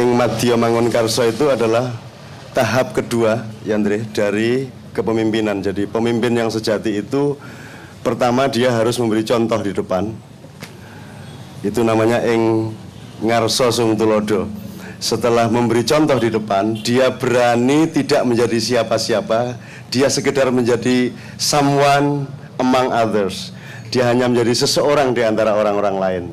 ing Madya Mangunkarso itu adalah tahap kedua Yandri dari kepemimpinan. Jadi pemimpin yang sejati itu pertama dia harus memberi contoh di depan. Itu namanya ing ngarso sung tulodo. Setelah memberi contoh di depan, dia berani tidak menjadi siapa-siapa, dia sekedar menjadi someone among others. Dia hanya menjadi seseorang di antara orang-orang lain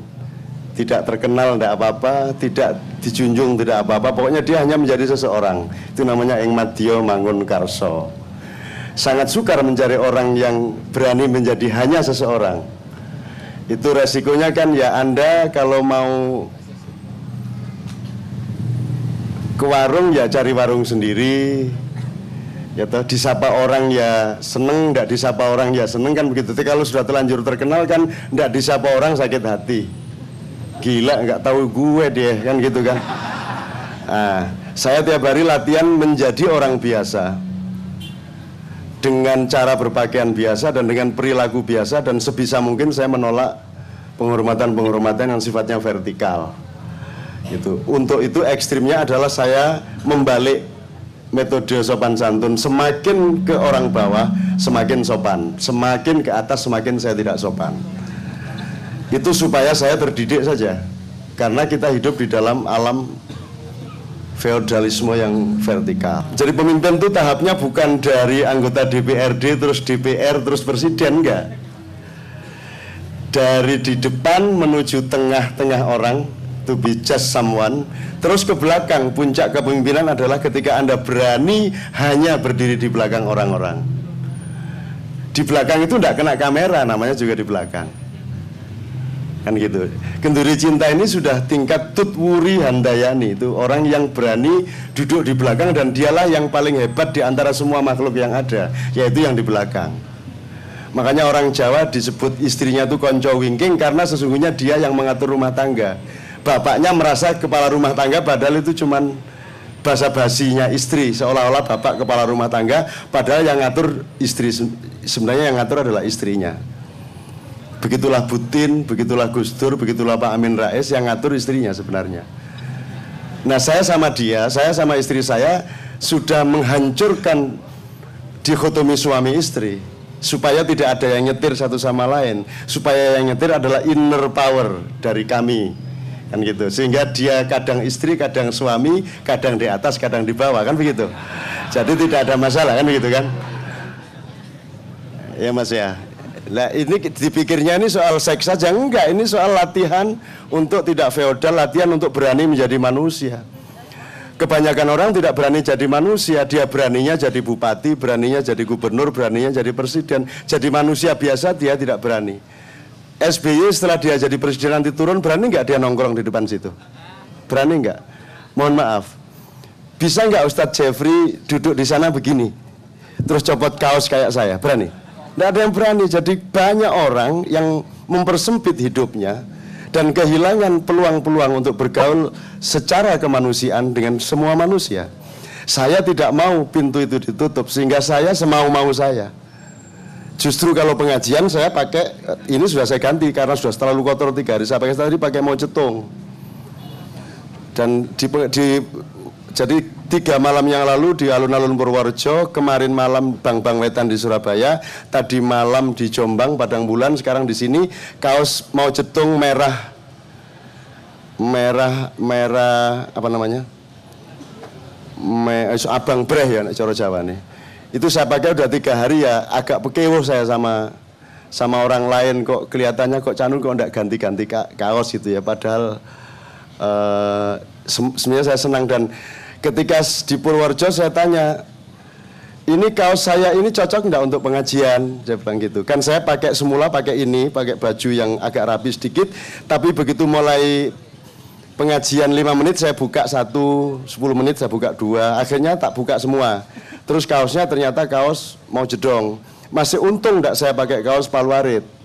tidak terkenal, tidak apa-apa, tidak dijunjung, tidak apa-apa. Pokoknya dia hanya menjadi seseorang. Itu namanya Eng Madyo Mangun Karso. Sangat sukar mencari orang yang berani menjadi hanya seseorang. Itu resikonya kan ya Anda kalau mau ke warung ya cari warung sendiri. Ya toh disapa orang ya seneng, tidak disapa orang ya seneng kan begitu. Tapi kalau sudah terlanjur terkenal kan tidak disapa orang sakit hati gila nggak tahu gue dia kan gitu kan. Nah, saya tiap hari latihan menjadi orang biasa. Dengan cara berpakaian biasa dan dengan perilaku biasa dan sebisa mungkin saya menolak penghormatan-penghormatan yang sifatnya vertikal. Gitu. Untuk itu ekstrimnya adalah saya membalik metode sopan santun. Semakin ke orang bawah semakin sopan. Semakin ke atas semakin saya tidak sopan itu supaya saya terdidik saja karena kita hidup di dalam alam feodalisme yang vertikal. Jadi pemimpin itu tahapnya bukan dari anggota DPRD terus DPR terus presiden enggak. Dari di depan menuju tengah-tengah orang to be just someone terus ke belakang puncak kepemimpinan adalah ketika Anda berani hanya berdiri di belakang orang-orang. Di belakang itu tidak kena kamera namanya juga di belakang kan gitu. Kenduri cinta ini sudah tingkat tutwuri handayani itu orang yang berani duduk di belakang dan dialah yang paling hebat di antara semua makhluk yang ada, yaitu yang di belakang. Makanya orang Jawa disebut istrinya itu konco wingking karena sesungguhnya dia yang mengatur rumah tangga. Bapaknya merasa kepala rumah tangga padahal itu cuman bahasa basinya istri seolah-olah bapak kepala rumah tangga padahal yang ngatur istri sebenarnya yang ngatur adalah istrinya. Begitulah Butin, begitulah Gus Dur, begitulah Pak Amin Rais yang ngatur istrinya sebenarnya. Nah saya sama dia, saya sama istri saya sudah menghancurkan dikotomi suami istri supaya tidak ada yang nyetir satu sama lain. Supaya yang nyetir adalah inner power dari kami kan gitu. Sehingga dia kadang istri kadang suami kadang di atas kadang di bawah kan begitu. Jadi tidak ada masalah kan begitu kan? Ya mas ya Nah ini dipikirnya ini soal seks saja enggak, ini soal latihan untuk tidak feodal, latihan untuk berani menjadi manusia. Kebanyakan orang tidak berani jadi manusia, dia beraninya jadi bupati, beraninya jadi gubernur, beraninya jadi presiden. Jadi manusia biasa dia tidak berani. SBY setelah dia jadi presiden nanti turun, berani nggak dia nongkrong di depan situ? Berani nggak? Mohon maaf. Bisa nggak Ustadz Jeffrey duduk di sana begini? Terus copot kaos kayak saya? Berani? Tidak ada yang berani. Jadi banyak orang yang mempersempit hidupnya dan kehilangan peluang-peluang untuk bergaul secara kemanusiaan dengan semua manusia. Saya tidak mau pintu itu ditutup sehingga saya semau-mau saya. Justru kalau pengajian saya pakai ini sudah saya ganti karena sudah terlalu kotor tiga hari. Saya pakai tadi pakai mau cetung. Dan di, di jadi tiga malam yang lalu di alun-alun Purworejo, kemarin malam Bang Bang Wetan di Surabaya, tadi malam di Jombang, Padang Bulan, sekarang di sini kaos mau cetung merah, merah, merah apa namanya? Me, eh, abang breh ya, coro Jawa nih. Itu saya pakai udah tiga hari ya, agak pekewo saya sama sama orang lain kok kelihatannya kok Canul kok enggak ganti-ganti kaos gitu ya, padahal uh, sebenarnya saya senang dan ketika di Purworejo saya tanya ini kaos saya ini cocok enggak untuk pengajian? Saya bilang gitu. Kan saya pakai semula pakai ini pakai baju yang agak rapi sedikit tapi begitu mulai pengajian 5 menit saya buka satu 10 menit saya buka dua akhirnya tak buka semua. Terus kaosnya ternyata kaos mau jedong. Masih untung enggak saya pakai kaos paluarit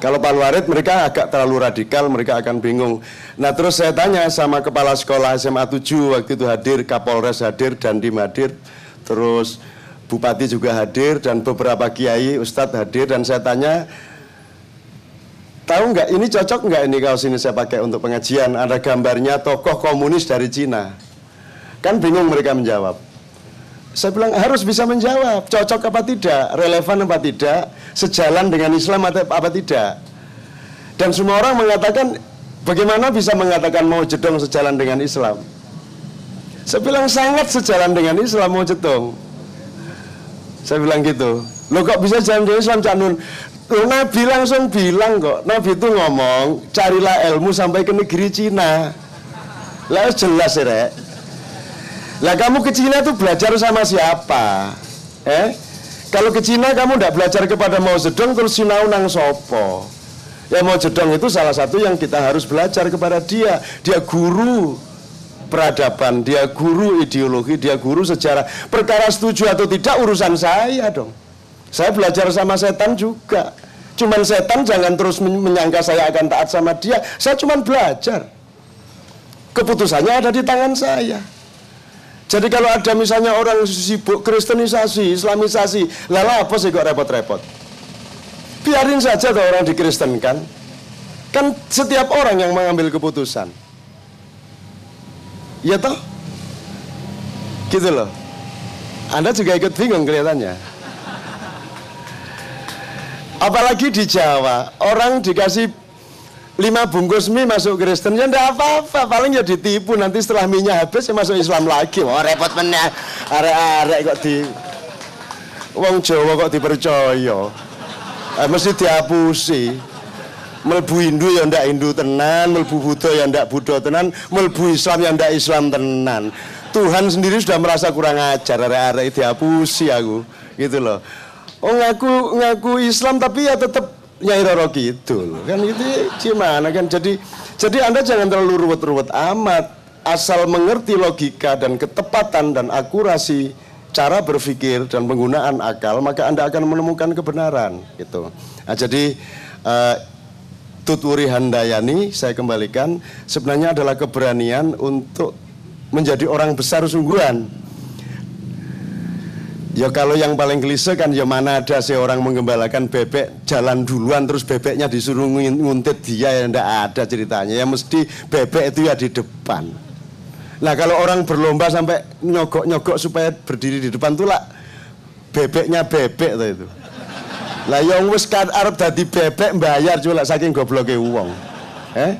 kalau Paluarit mereka agak terlalu radikal, mereka akan bingung. Nah terus saya tanya sama kepala sekolah SMA 7 waktu itu hadir, Kapolres hadir, dan Dandim hadir, terus Bupati juga hadir, dan beberapa kiai, Ustadz hadir, dan saya tanya, tahu nggak ini cocok nggak ini kaos ini saya pakai untuk pengajian? Ada gambarnya tokoh komunis dari Cina. Kan bingung mereka menjawab. Saya bilang harus bisa menjawab, cocok apa tidak, relevan apa tidak, sejalan dengan Islam atau apa tidak. Dan semua orang mengatakan bagaimana bisa mengatakan mau jedong sejalan dengan Islam? Saya bilang sangat sejalan dengan Islam mau jedong. Saya bilang gitu. Lo kok bisa jalan dengan Islam Cak Nun? Loh, Nabi langsung bilang kok, Nabi itu ngomong, carilah ilmu sampai ke negeri Cina. Lah jelas ya, Rek. Lah kamu ke Cina tuh belajar sama siapa? Eh? Kalau ke Cina kamu tidak belajar kepada Mao Zedong terus sinau nang sopo. Ya Mao Zedong itu salah satu yang kita harus belajar kepada dia. Dia guru peradaban, dia guru ideologi, dia guru sejarah. Perkara setuju atau tidak urusan saya dong. Saya belajar sama setan juga. Cuman setan jangan terus menyangka saya akan taat sama dia. Saya cuma belajar. Keputusannya ada di tangan saya. Jadi kalau ada misalnya orang sibuk kristenisasi, islamisasi, lala apa sih kok repot-repot? Biarin saja tuh orang dikristenkan. Kan setiap orang yang mengambil keputusan. Ya toh? Gitu loh. Anda juga ikut bingung kelihatannya. Apalagi di Jawa, orang dikasih lima bungkus mie masuk Kristen ya enggak apa-apa, paling ya ditipu nanti setelah mie-nya habis ya masuk Islam lagi. Wah, repot meneh. Arek-arek kok di Wong Jawa kok dipercaya. Eh, mesti dihapusi. Melbu Hindu ya ndak Hindu tenan, melbu Buddha ya ndak Buddha tenan, melbu Islam ya ndak Islam tenan. Tuhan sendiri sudah merasa kurang ajar arek-arek dihapusi aku. Gitu loh. Oh ngaku ngaku Islam tapi ya tetap Nyai Roro Kidul. Kan itu gimana? Kan jadi jadi anda jangan terlalu ruwet-ruwet amat. Asal mengerti logika dan ketepatan dan akurasi cara berpikir dan penggunaan akal maka anda akan menemukan kebenaran gitu. Nah, jadi uh, Tuturi Handayani saya kembalikan sebenarnya adalah keberanian untuk menjadi orang besar sungguhan Ya kalau yang paling klise kan ya mana ada seorang menggembalakan bebek jalan duluan terus bebeknya disuruh nguntit dia ya ndak ada ceritanya ya mesti bebek itu ya di depan. Nah kalau orang berlomba sampai nyogok-nyogok supaya berdiri di depan tuh lah bebeknya bebek tuh itu. Lah yang wis kan arep dadi bebek bayar cuma saking gobloke uang. Eh?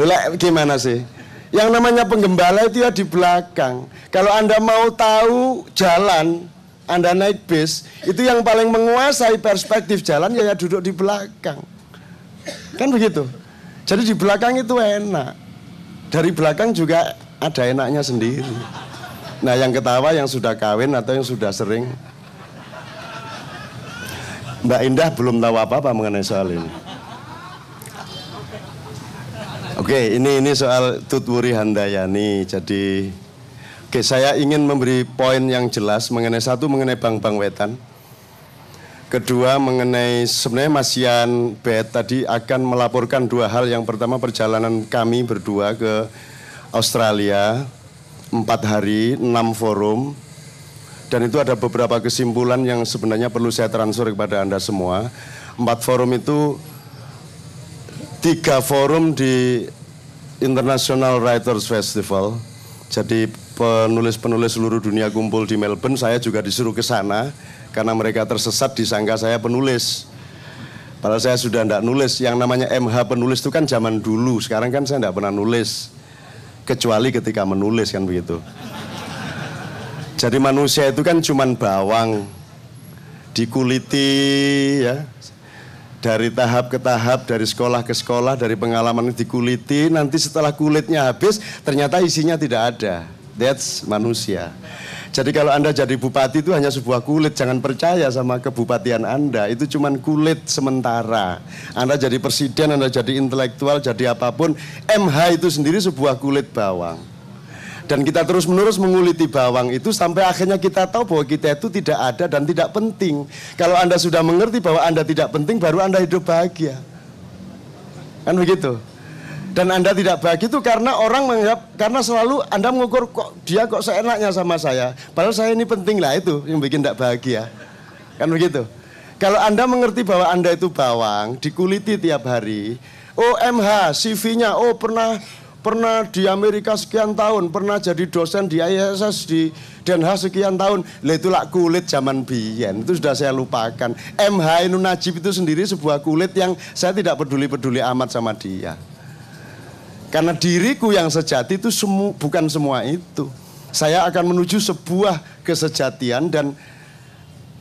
Lah gimana sih? Yang namanya penggembala itu ya di belakang. Kalau Anda mau tahu jalan, Anda naik bis, itu yang paling menguasai perspektif jalan ya, ya duduk di belakang. Kan begitu. Jadi di belakang itu enak. Dari belakang juga ada enaknya sendiri. Nah yang ketawa yang sudah kawin atau yang sudah sering. Mbak Indah belum tahu apa-apa mengenai soal ini. Oke, ini ini soal Tutwuri Handayani. Jadi, oke saya ingin memberi poin yang jelas mengenai satu mengenai Bang Wetan. Kedua mengenai sebenarnya Mas Yan Bet tadi akan melaporkan dua hal. Yang pertama perjalanan kami berdua ke Australia empat hari, enam forum, dan itu ada beberapa kesimpulan yang sebenarnya perlu saya transfer kepada anda semua. Empat forum itu tiga forum di International Writers Festival. Jadi penulis-penulis seluruh dunia kumpul di Melbourne, saya juga disuruh ke sana karena mereka tersesat disangka saya penulis. Padahal saya sudah tidak nulis. Yang namanya MH penulis itu kan zaman dulu. Sekarang kan saya tidak pernah nulis. Kecuali ketika menulis kan begitu. Jadi manusia itu kan cuman bawang. Dikuliti ya dari tahap ke tahap, dari sekolah ke sekolah, dari pengalaman dikuliti, nanti setelah kulitnya habis, ternyata isinya tidak ada. That's manusia. Jadi kalau Anda jadi bupati itu hanya sebuah kulit, jangan percaya sama kebupatian Anda, itu cuma kulit sementara. Anda jadi presiden, Anda jadi intelektual, jadi apa pun, MH itu sendiri sebuah kulit bawang. Dan kita terus menerus menguliti bawang itu sampai akhirnya kita tahu bahwa kita itu tidak ada dan tidak penting. Kalau Anda sudah mengerti bahwa Anda tidak penting, baru Anda hidup bahagia. Kan begitu. Dan Anda tidak bahagia itu karena orang menganggap, karena selalu Anda mengukur kok dia kok seenaknya sama saya. Padahal saya ini penting lah itu yang bikin tidak bahagia. Kan begitu. Kalau Anda mengerti bahwa Anda itu bawang, dikuliti tiap hari, oh MH, CV-nya, oh pernah pernah di Amerika sekian tahun, pernah jadi dosen di ISS di Den Haag sekian tahun. Lah itulah kulit zaman biyen. Itu sudah saya lupakan. MH Inun Najib itu sendiri sebuah kulit yang saya tidak peduli-peduli amat sama dia. Karena diriku yang sejati itu semu, bukan semua itu. Saya akan menuju sebuah kesejatian dan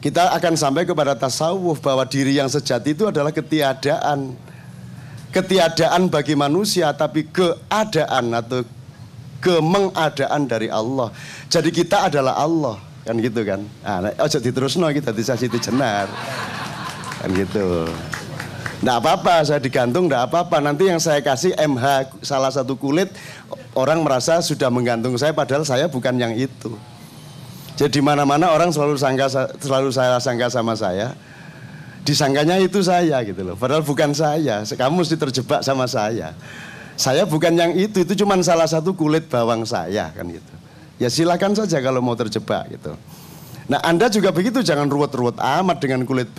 kita akan sampai kepada tasawuf bahwa diri yang sejati itu adalah ketiadaan. Ketiadaan bagi manusia tapi keadaan atau kemengadaan dari Allah. Jadi kita adalah Allah kan gitu kan. Nah, ojo diterusno kita di itu jenar. Kan gitu. Nggak apa-apa, saya digantung nggak apa-apa. Nanti yang saya kasih MH salah satu kulit, orang merasa sudah menggantung saya, padahal saya bukan yang itu. Jadi mana-mana orang selalu sangka selalu saya sangka sama saya. Disangkanya itu saya gitu loh. Padahal bukan saya. Kamu mesti terjebak sama saya. Saya bukan yang itu, itu cuma salah satu kulit bawang saya kan gitu. Ya silakan saja kalau mau terjebak gitu. Nah Anda juga begitu, jangan ruwet-ruwet amat dengan kulit bawang.